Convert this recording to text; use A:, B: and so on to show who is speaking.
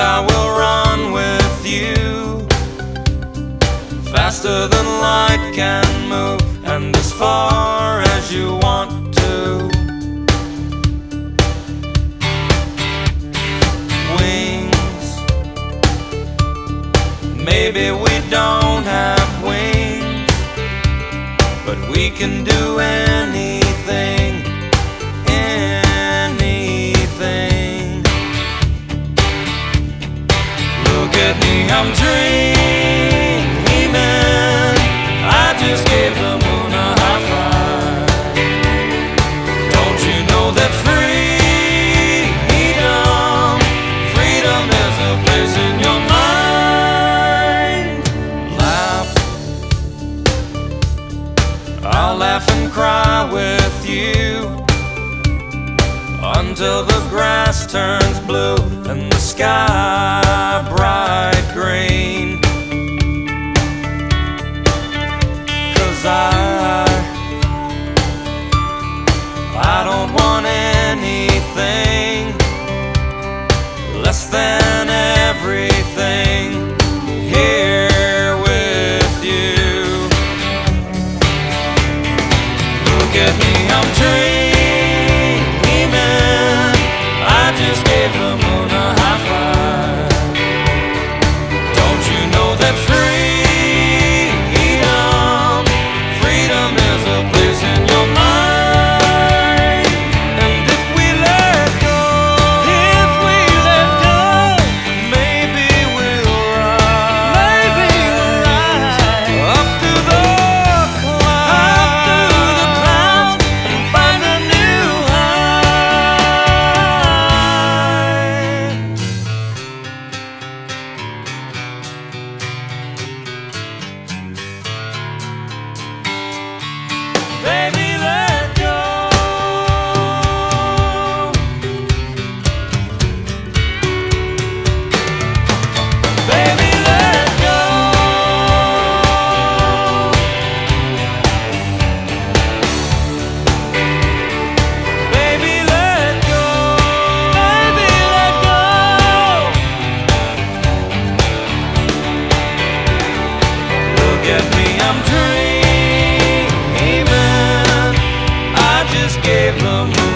A: I will run with you. Faster than light can move, and as far as you want to. Wings, maybe we don't have wings, but we can do anything, cry with you until the grass turns blue and the sky. gave them